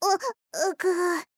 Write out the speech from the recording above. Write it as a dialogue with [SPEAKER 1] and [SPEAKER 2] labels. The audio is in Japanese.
[SPEAKER 1] ううく